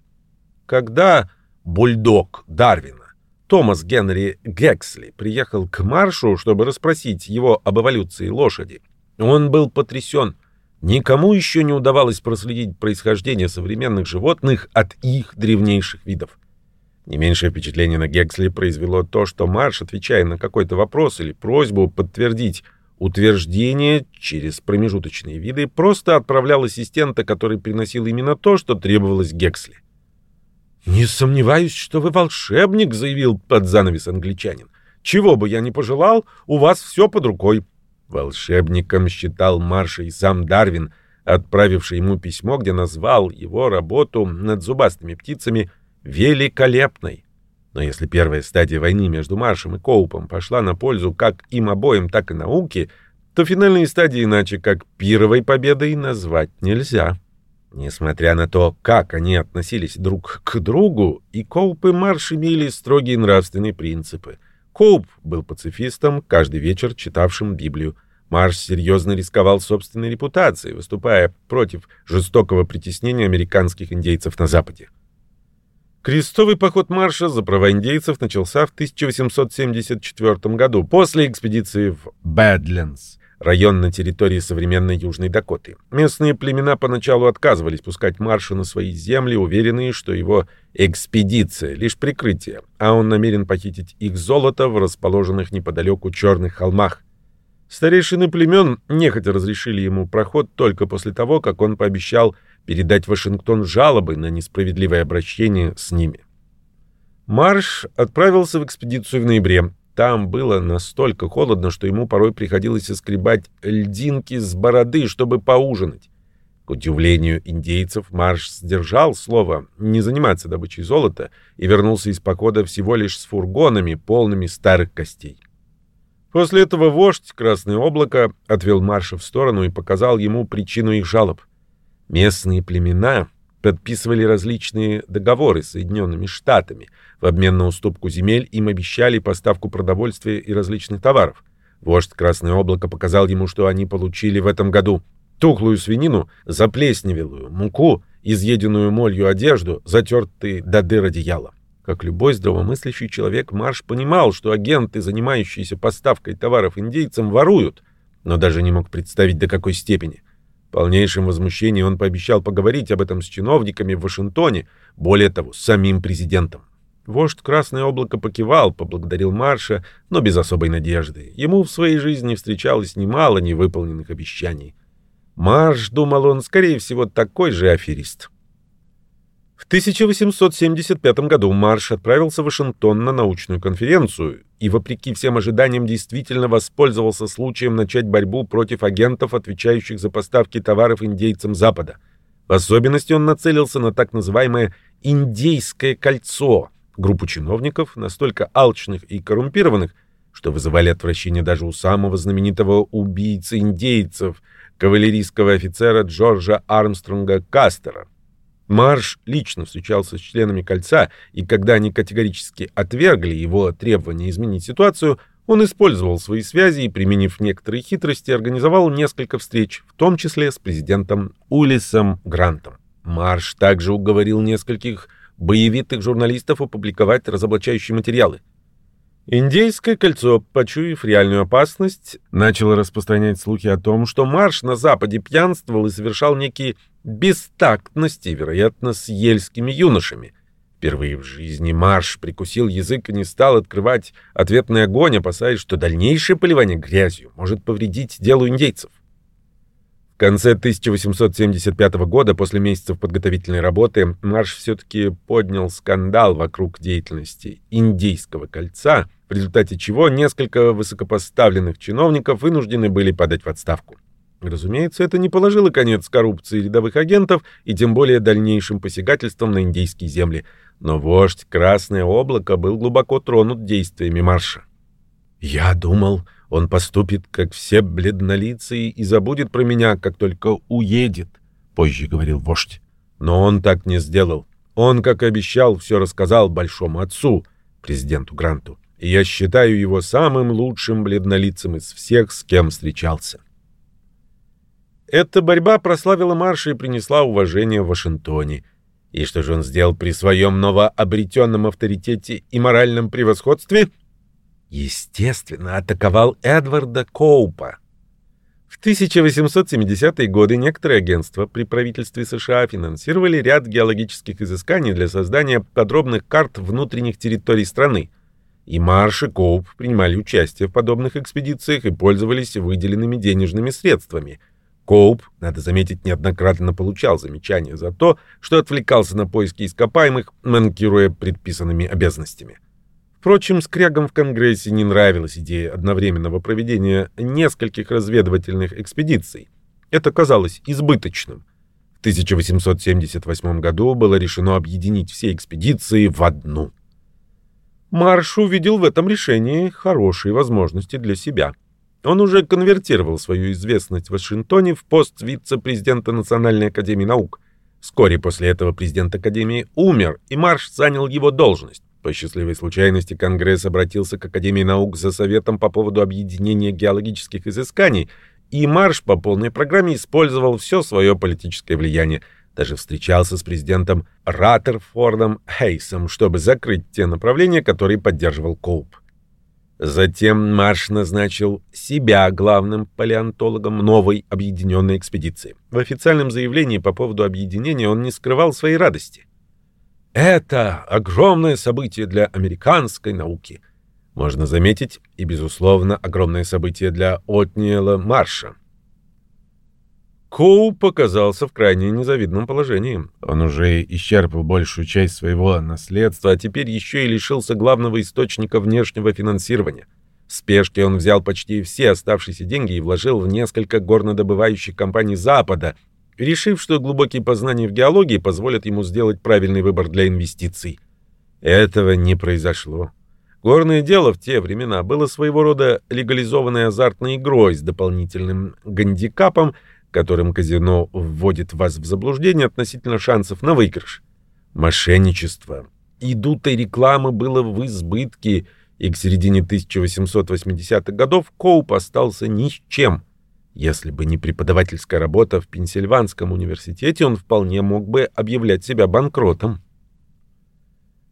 Когда бульдог Дарвина Томас Генри Гексли приехал к Маршу, чтобы расспросить его об эволюции лошади, он был потрясен – Никому еще не удавалось проследить происхождение современных животных от их древнейших видов. Не меньшее впечатление на Гексли произвело то, что Марш, отвечая на какой-то вопрос или просьбу подтвердить утверждение через промежуточные виды, просто отправлял ассистента, который приносил именно то, что требовалось Гексли. «Не сомневаюсь, что вы волшебник», — заявил под занавес англичанин. «Чего бы я ни пожелал, у вас все под рукой. Волшебником считал Марша и сам Дарвин, отправивший ему письмо, где назвал его работу над зубастыми птицами великолепной. Но если первая стадия войны между Маршем и Коупом пошла на пользу как им обоим, так и науке, то финальные стадии иначе как пировой победой назвать нельзя. Несмотря на то, как они относились друг к другу, и Коуп и Марш имели строгие нравственные принципы — Коуп был пацифистом, каждый вечер читавшим Библию. Марш серьезно рисковал собственной репутацией, выступая против жестокого притеснения американских индейцев на Западе. Крестовый поход Марша за права индейцев начался в 1874 году после экспедиции в Бэдлендс, район на территории современной Южной Дакоты. Местные племена поначалу отказывались пускать Марша на свои земли, уверенные, что его экспедиция — лишь прикрытие, а он намерен похитить их золото в расположенных неподалеку черных холмах. Старейшины племен нехотя разрешили ему проход только после того, как он пообещал передать Вашингтон жалобы на несправедливое обращение с ними. Марш отправился в экспедицию в ноябре. Там было настолько холодно, что ему порой приходилось соскребать льдинки с бороды, чтобы поужинать. К удивлению индейцев, Марш сдержал слово не заниматься добычей золота и вернулся из похода всего лишь с фургонами, полными старых костей. После этого вождь Красное Облако отвел Марша в сторону и показал ему причину их жалоб. Местные племена подписывали различные договоры с Соединенными Штатами. В обмен на уступку земель им обещали поставку продовольствия и различных товаров. Вождь Красное Облако показал ему, что они получили в этом году. Тухлую свинину, заплесневелую муку, изъеденную молью одежду, затертые до дыр одеяла. Как любой здравомыслящий человек, Марш понимал, что агенты, занимающиеся поставкой товаров индейцам, воруют, но даже не мог представить, до какой степени – в полнейшем возмущении он пообещал поговорить об этом с чиновниками в Вашингтоне, более того, с самим президентом. Вождь Красное Облако покивал, поблагодарил Марша, но без особой надежды. Ему в своей жизни встречалось немало невыполненных обещаний. Марш, думал он, скорее всего, такой же аферист. В 1875 году Марш отправился в Вашингтон на научную конференцию и, вопреки всем ожиданиям, действительно воспользовался случаем начать борьбу против агентов, отвечающих за поставки товаров индейцам Запада. В особенности он нацелился на так называемое «индейское кольцо» — группу чиновников, настолько алчных и коррумпированных, что вызывали отвращение даже у самого знаменитого убийцы индейцев, кавалерийского офицера Джорджа Армстронга Кастера. Марш лично встречался с членами кольца, и когда они категорически отвергли его требование изменить ситуацию, он использовал свои связи и, применив некоторые хитрости, организовал несколько встреч, в том числе с президентом Улисом Грантом. Марш также уговорил нескольких боевитых журналистов опубликовать разоблачающие материалы. Индейское кольцо, почуяв реальную опасность, начало распространять слухи о том, что Марш на Западе пьянствовал и совершал некие бестактности, вероятно, с ельскими юношами. Впервые в жизни Марш прикусил язык и не стал открывать ответный огонь, опасаясь, что дальнейшее поливание грязью может повредить делу индейцев. В конце 1875 года, после месяцев подготовительной работы, Марш все-таки поднял скандал вокруг деятельности Индийского кольца, в результате чего несколько высокопоставленных чиновников вынуждены были подать в отставку. Разумеется, это не положило конец коррупции рядовых агентов и тем более дальнейшим посягательствам на индейские земли. Но вождь Красное Облако был глубоко тронут действиями марша. «Я думал, он поступит, как все бледнолицые, и забудет про меня, как только уедет», — позже говорил вождь. Но он так не сделал. Он, как и обещал, все рассказал большому отцу, президенту Гранту, и я считаю его самым лучшим бледнолицем из всех, с кем встречался. Эта борьба прославила Марша и принесла уважение в Вашингтоне. И что же он сделал при своем новообретенном авторитете и моральном превосходстве? Естественно, атаковал Эдварда Коупа. В 1870-е годы некоторые агентства при правительстве США финансировали ряд геологических изысканий для создания подробных карт внутренних территорий страны. И Марш и Коуп принимали участие в подобных экспедициях и пользовались выделенными денежными средствами – Коуп, надо заметить, неоднократно получал замечания за то, что отвлекался на поиски ископаемых, манкируя предписанными обязанностями. Впрочем, скрягам в Конгрессе не нравилась идея одновременного проведения нескольких разведывательных экспедиций. Это казалось избыточным. В 1878 году было решено объединить все экспедиции в одну. Марш увидел в этом решении хорошие возможности для себя – он уже конвертировал свою известность в Вашингтоне в пост вице-президента Национальной академии наук. Вскоре после этого президент академии умер, и Марш занял его должность. По счастливой случайности Конгресс обратился к Академии наук за советом по поводу объединения геологических изысканий, и Марш по полной программе использовал все свое политическое влияние, даже встречался с президентом Раттерфордом Хейсом, чтобы закрыть те направления, которые поддерживал Коуп. Затем Марш назначил себя главным палеонтологом новой объединенной экспедиции. В официальном заявлении по поводу объединения он не скрывал своей радости. «Это огромное событие для американской науки», можно заметить, и, безусловно, огромное событие для Отниела Марша. Коу показался в крайне незавидном положении. Он уже исчерпал большую часть своего наследства, а теперь еще и лишился главного источника внешнего финансирования. В спешке он взял почти все оставшиеся деньги и вложил в несколько горнодобывающих компаний Запада, решив, что глубокие познания в геологии позволят ему сделать правильный выбор для инвестиций. Этого не произошло. Горное дело в те времена было своего рода легализованной азартной игрой с дополнительным гандикапом – которым казино вводит вас в заблуждение относительно шансов на выигрыш. Мошенничество и дутой рекламы было в избытке, и к середине 1880-х годов Коуп остался ни с чем. Если бы не преподавательская работа в Пенсильванском университете, он вполне мог бы объявлять себя банкротом.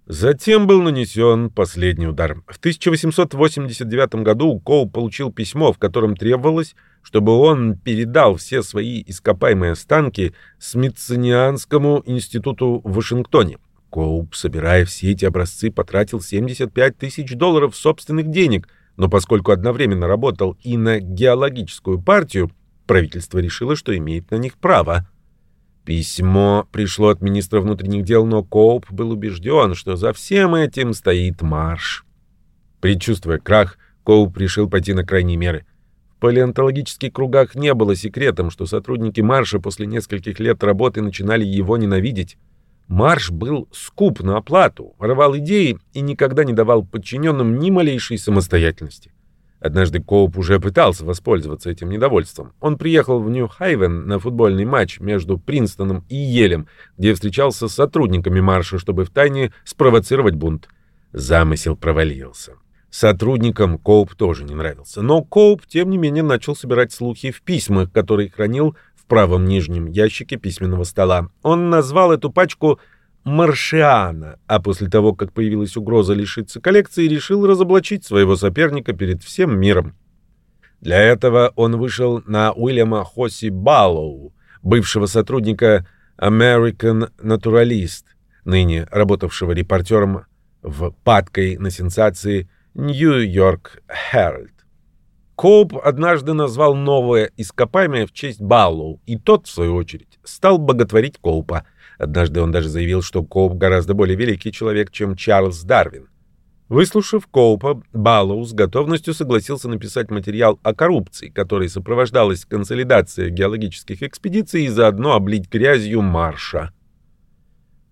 Затем был нанесен последний удар. В 1889 году Коуп получил письмо, в котором требовалось чтобы он передал все свои ископаемые останки Смитсонианскому институту в Вашингтоне. Коуп, собирая все эти образцы, потратил 75 тысяч долларов собственных денег, но поскольку одновременно работал и на геологическую партию, правительство решило, что имеет на них право. Письмо пришло от министра внутренних дел, но Коуп был убежден, что за всем этим стоит Марш. Предчувствуя крах, Коуп решил пойти на крайние меры палеонтологических кругах не было секретом, что сотрудники Марша после нескольких лет работы начинали его ненавидеть. Марш был скуп на оплату, воровал идеи и никогда не давал подчиненным ни малейшей самостоятельности. Однажды Коуп уже пытался воспользоваться этим недовольством. Он приехал в Нью-Хейвен на футбольный матч между Принстоном и Йелем, где встречался с сотрудниками Марша, чтобы втайне спровоцировать бунт. Замысел провалился. Сотрудникам Коуп тоже не нравился, но Коуп, тем не менее, начал собирать слухи в письмах, которые хранил правом нижнем ящике письменного стола. Он назвал эту пачку «Маршиана», а после того, как появилась угроза лишиться коллекции, решил разоблачить своего соперника перед всем миром. Для этого он вышел на Уильяма Хоси Баллоу, бывшего сотрудника American Naturalist, ныне работавшего репортером в падкой на сенсации Нью-Йорк Herald. Коуп однажды назвал новое ископаемое в честь Баллоу, и тот, в свою очередь, стал боготворить Коупа. Однажды он даже заявил, что Коуп гораздо более великий человек, чем Чарльз Дарвин. Выслушав Коупа, Баллоу с готовностью согласился написать материал о коррупции, которой сопровождалась консолидация геологических экспедиций и заодно облить грязью Марша.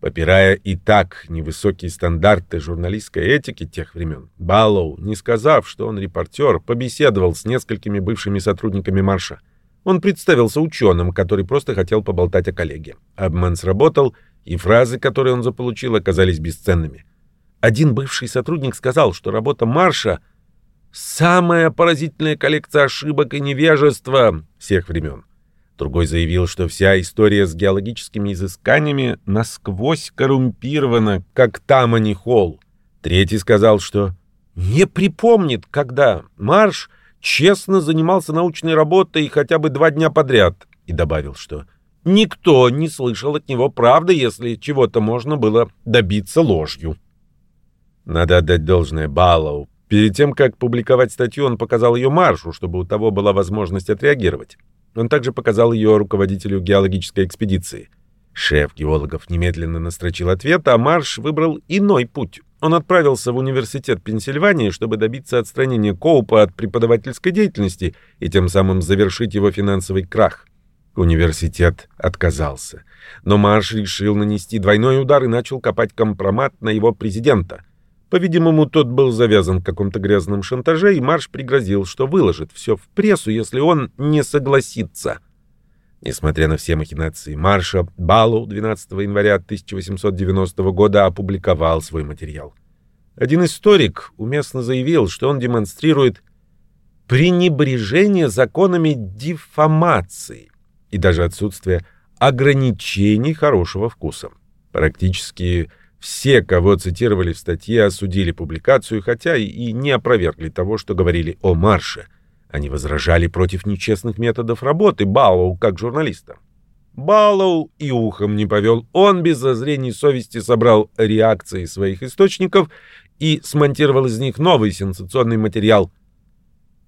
Попирая и так невысокие стандарты журналистской этики тех времен, Баллоу, не сказав, что он репортер, побеседовал с несколькими бывшими сотрудниками Марша. Он представился ученым, который просто хотел поболтать о коллеге. Обман сработал, и фразы, которые он заполучил, оказались бесценными. Один бывший сотрудник сказал, что работа Марша — самая поразительная коллекция ошибок и невежества всех времен. Другой заявил, что вся история с геологическими изысканиями насквозь коррумпирована, как Тамани Холл. Третий сказал, что не припомнит, когда Марш честно занимался научной работой хотя бы два дня подряд, и добавил, что никто не слышал от него правды, если чего-то можно было добиться ложью. Надо отдать должное Баллоу. Перед тем, как публиковать статью, он показал ее Маршу, чтобы у того была возможность отреагировать. Он также показал ее руководителю геологической экспедиции. Шеф геологов немедленно настрочил ответ, а Марш выбрал иной путь. Он отправился в университет Пенсильвании, чтобы добиться отстранения Коупа от преподавательской деятельности и тем самым завершить его финансовый крах. Университет отказался. Но Марш решил нанести двойной удар и начал копать компромат на его президента. По-видимому, тот был завязан в каком-то грязном шантаже, и Марш пригрозил, что выложит все в прессу, если он не согласится. Несмотря на все махинации Марша, Балу 12 января 1890 года опубликовал свой материал. Один историк уместно заявил, что он демонстрирует пренебрежение законами дефамации и даже отсутствие ограничений хорошего вкуса. Практически все, кого цитировали в статье, осудили публикацию, хотя и не опровергли того, что говорили о Марше. Они возражали против нечестных методов работы Баллоу как журналиста. Баллоу и ухом не повел. Он без зазрений совести собрал реакции своих источников и смонтировал из них новый сенсационный материал.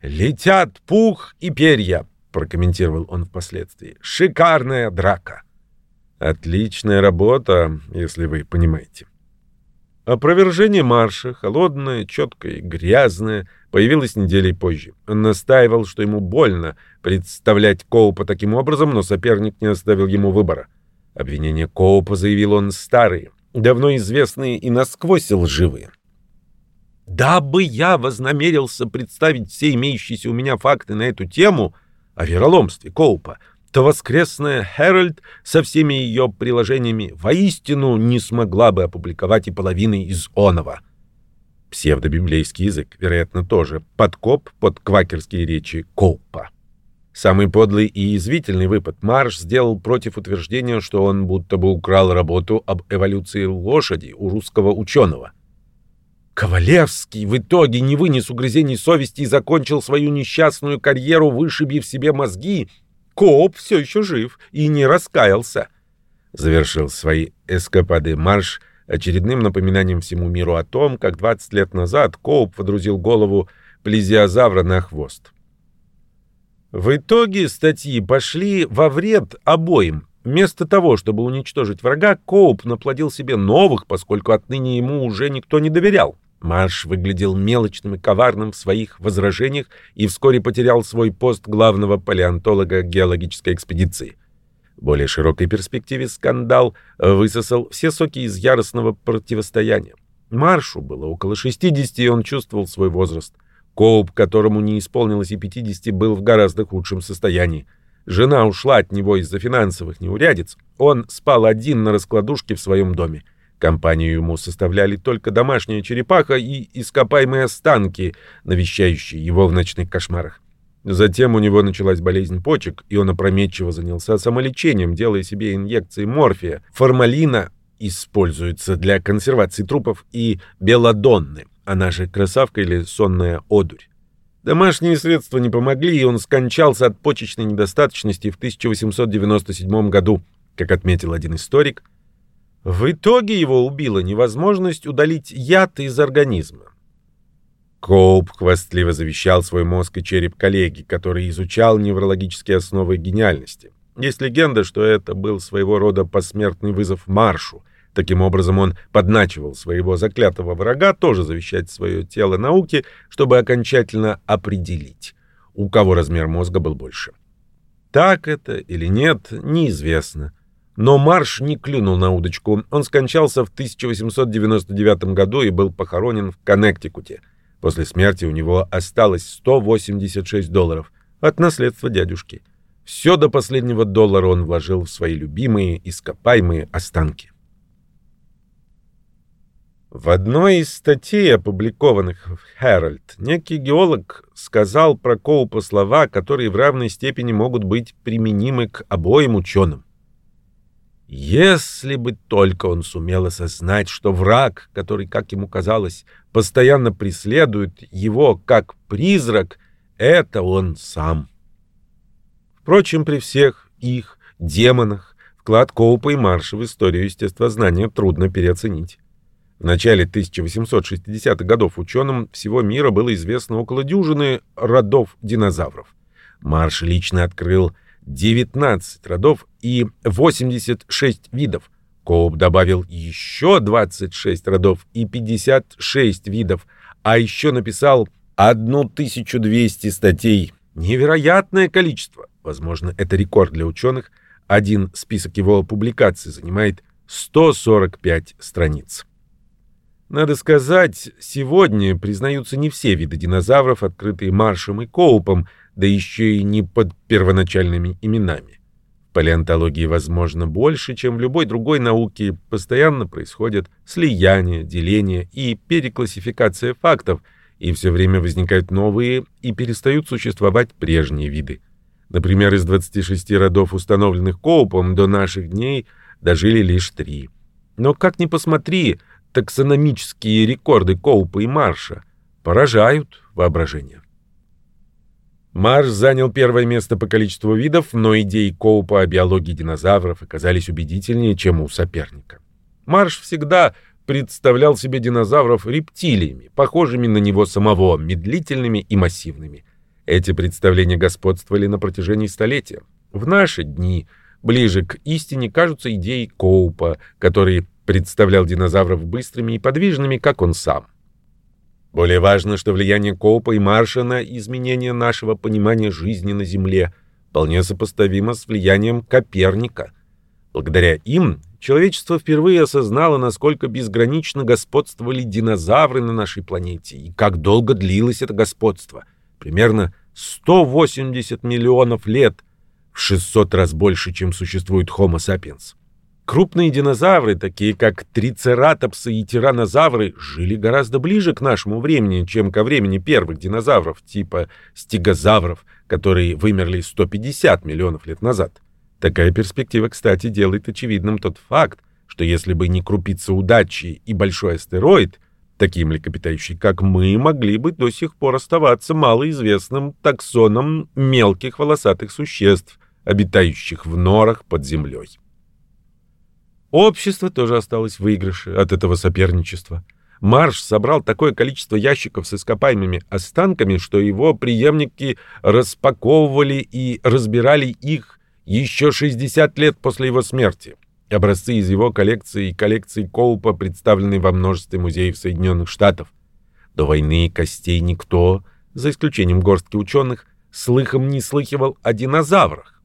«Летят пух и перья», — прокомментировал он впоследствии. «Шикарная драка». Отличная работа, если вы понимаете. Опровержение марша, холодное, четкое, грязное, появилось неделей позже. Он настаивал, что ему больно представлять Коупа таким образом, но соперник не оставил ему выбора. Обвинения Коупа, заявил он, старые, давно известные и насквозь лживые. «Дабы я вознамерился представить все имеющиеся у меня факты на эту тему о вероломстве Коупа, то воскресная «Хэральд» со всеми ее приложениями воистину не смогла бы опубликовать и половины из оного. Псевдобиблейский язык, вероятно, тоже подкоп под квакерские речи Коупа. Самый подлый и язвительный выпад Марш сделал против утверждения, что он будто бы украл работу об эволюции лошади у русского ученого. Ковалевский в итоге не вынес угрызений совести и закончил свою несчастную карьеру, вышибив себе мозги Коп все еще жив и не раскаялся. Завершил свои эскапады марш очередным напоминанием всему миру о том, как 20 лет назад Коуп водрузил голову плезиозавра на хвост. В итоге статьи пошли во вред обоим. Вместо того, чтобы уничтожить врага, Коуп наплодил себе новых, поскольку отныне ему уже никто не доверял. Марш выглядел мелочным и коварным в своих возражениях и вскоре потерял свой пост главного палеонтолога геологической экспедиции. В более широкой перспективе скандал высосал все соки из яростного противостояния. Маршу было около 60, и он чувствовал свой возраст. Коуп, которому не исполнилось и 50, был в гораздо худшем состоянии. Жена ушла от него из-за финансовых неурядиц. Он спал один на раскладушке в своем доме. Компанию ему составляли только домашняя черепаха и ископаемые останки, навещающие его в ночных кошмарах. Затем у него началась болезнь почек, и он опрометчиво занялся самолечением, делая себе инъекции морфия. Формалина используется для консервации трупов и белладонны, она же красавка или сонная одурь. Домашние средства не помогли, и он скончался от почечной недостаточности в 1897 году, как отметил один историк, в итоге его убила невозможность удалить яд из организма. Коуп хвастливо завещал свой мозг и череп коллеги, который изучал неврологические основы гениальности. Есть легенда, что это был своего рода посмертный вызов Маршу. Таким образом, он подначивал своего заклятого врага тоже завещать свое тело науке, чтобы окончательно определить, у кого размер мозга был больше. Так это или нет, неизвестно. Но Марш не клюнул на удочку. Он скончался в 1899 году и был похоронен в Коннектикуте. После смерти у него осталось 186 долларов от наследства дядюшки. Все до последнего доллара он вложил в свои любимые ископаемые останки. В одной из статей, опубликованных в Herald, некий геолог сказал про Коупа слова, которые в равной степени могут быть применимы к обоим ученым. Если бы только он сумел осознать, что враг, который, как ему казалось, постоянно преследует его как призрак, это он сам. Впрочем, при всех их демонах вклад Коупа и Марша в историю естествознания трудно переоценить. В начале 1860-х годов ученым всего мира было известно около дюжины родов динозавров. Марш лично открыл 19 родов и 86 видов. Коуп добавил еще 26 родов и 56 видов, а еще написал 1200 статей. Невероятное количество. Возможно, это рекорд для ученых. Один список его публикаций занимает 145 страниц. Надо сказать, сегодня признаются не все виды динозавров, открытые Маршем и Коупом, да еще и не под первоначальными именами. В палеонтологии, возможно, больше, чем в любой другой науке, постоянно происходят слияние, деление и переклассификация фактов, и все время возникают новые и перестают существовать прежние виды. Например, из 26 родов, установленных Коупом, до наших дней дожили лишь три. Но как ни посмотри, таксономические рекорды Коупа и Марша поражают воображение. Марш занял первое место по количеству видов, но идеи Коупа о биологии динозавров оказались убедительнее, чем у соперника. Марш всегда представлял себе динозавров рептилиями, похожими на него самого, медлительными и массивными. Эти представления господствовали на протяжении столетия. В наши дни ближе к истине кажутся идеи Коупа, который представлял динозавров быстрыми и подвижными, как он сам. Более важно, что влияние Коупа и Марша на изменение нашего понимания жизни на Земле вполне сопоставимо с влиянием Коперника. Благодаря им человечество впервые осознало, насколько безгранично господствовали динозавры на нашей планете и как долго длилось это господство. Примерно 180 миллионов лет, в 600 раз больше, чем существует Homo sapiens. Крупные динозавры, такие как трицератопсы и тираннозавры, жили гораздо ближе к нашему времени, чем ко времени первых динозавров, типа стегозавров, которые вымерли 150 миллионов лет назад. Такая перспектива, кстати, делает очевидным тот факт, что если бы не крупица удачи и большой астероид, такие млекопитающие, как мы, могли бы до сих пор оставаться малоизвестным таксоном мелких волосатых существ, обитающих в норах под землей. Общество тоже осталось в выигрыше от этого соперничества. Марш собрал такое количество ящиков с ископаемыми останками, что его преемники распаковывали и разбирали их еще 60 лет после его смерти. Образцы из его коллекции и коллекции Коупа представлены во множестве музеев Соединенных Штатов. До войны костей никто, за исключением горстки ученых, слыхом не слыхивал о динозаврах.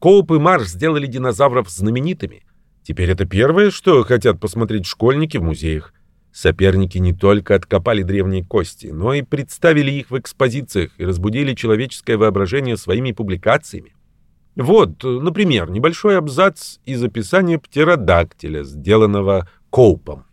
Коуп и Марш сделали динозавров знаменитыми – Теперь это первое, что хотят посмотреть школьники в музеях. Соперники не только откопали древние кости, но и представили их в экспозициях и разбудили человеческое воображение своими публикациями. Вот, например, небольшой абзац из описания птеродактиля, сделанного Коупом.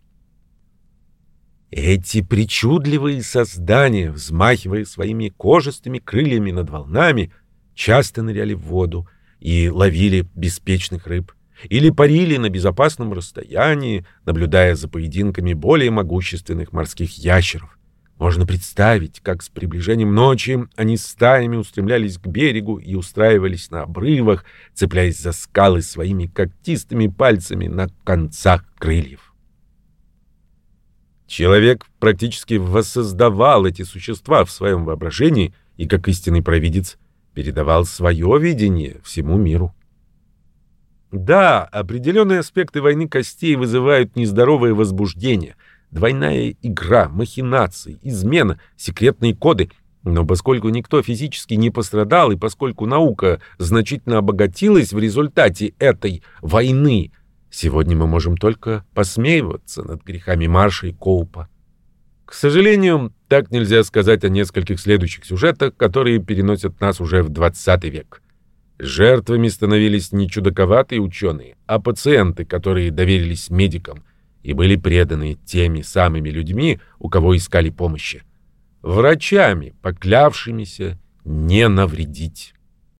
Эти причудливые создания, взмахивая своими кожистыми крыльями над волнами, часто ныряли в воду и ловили беспечных рыб или парили на безопасном расстоянии, наблюдая за поединками более могущественных морских ящеров. Можно представить, как с приближением ночи они стаями устремлялись к берегу и устраивались на обрывах, цепляясь за скалы своими когтистыми пальцами на концах крыльев. Человек практически воссоздавал эти существа в своем воображении и, как истинный провидец, передавал свое видение всему миру. Да, определенные аспекты войны костей вызывают нездоровое возбуждение. Двойная игра, махинации, измена, секретные коды. Но поскольку никто физически не пострадал, и поскольку наука значительно обогатилась в результате этой войны, сегодня мы можем только посмеиваться над грехами Марша и Коупа. К сожалению, так нельзя сказать о нескольких следующих сюжетах, которые переносят нас уже в 20 век. Жертвами становились не чудаковатые ученые, а пациенты, которые доверились медикам и были преданы теми самыми людьми, у кого искали помощи. Врачами, поклявшимися не навредить.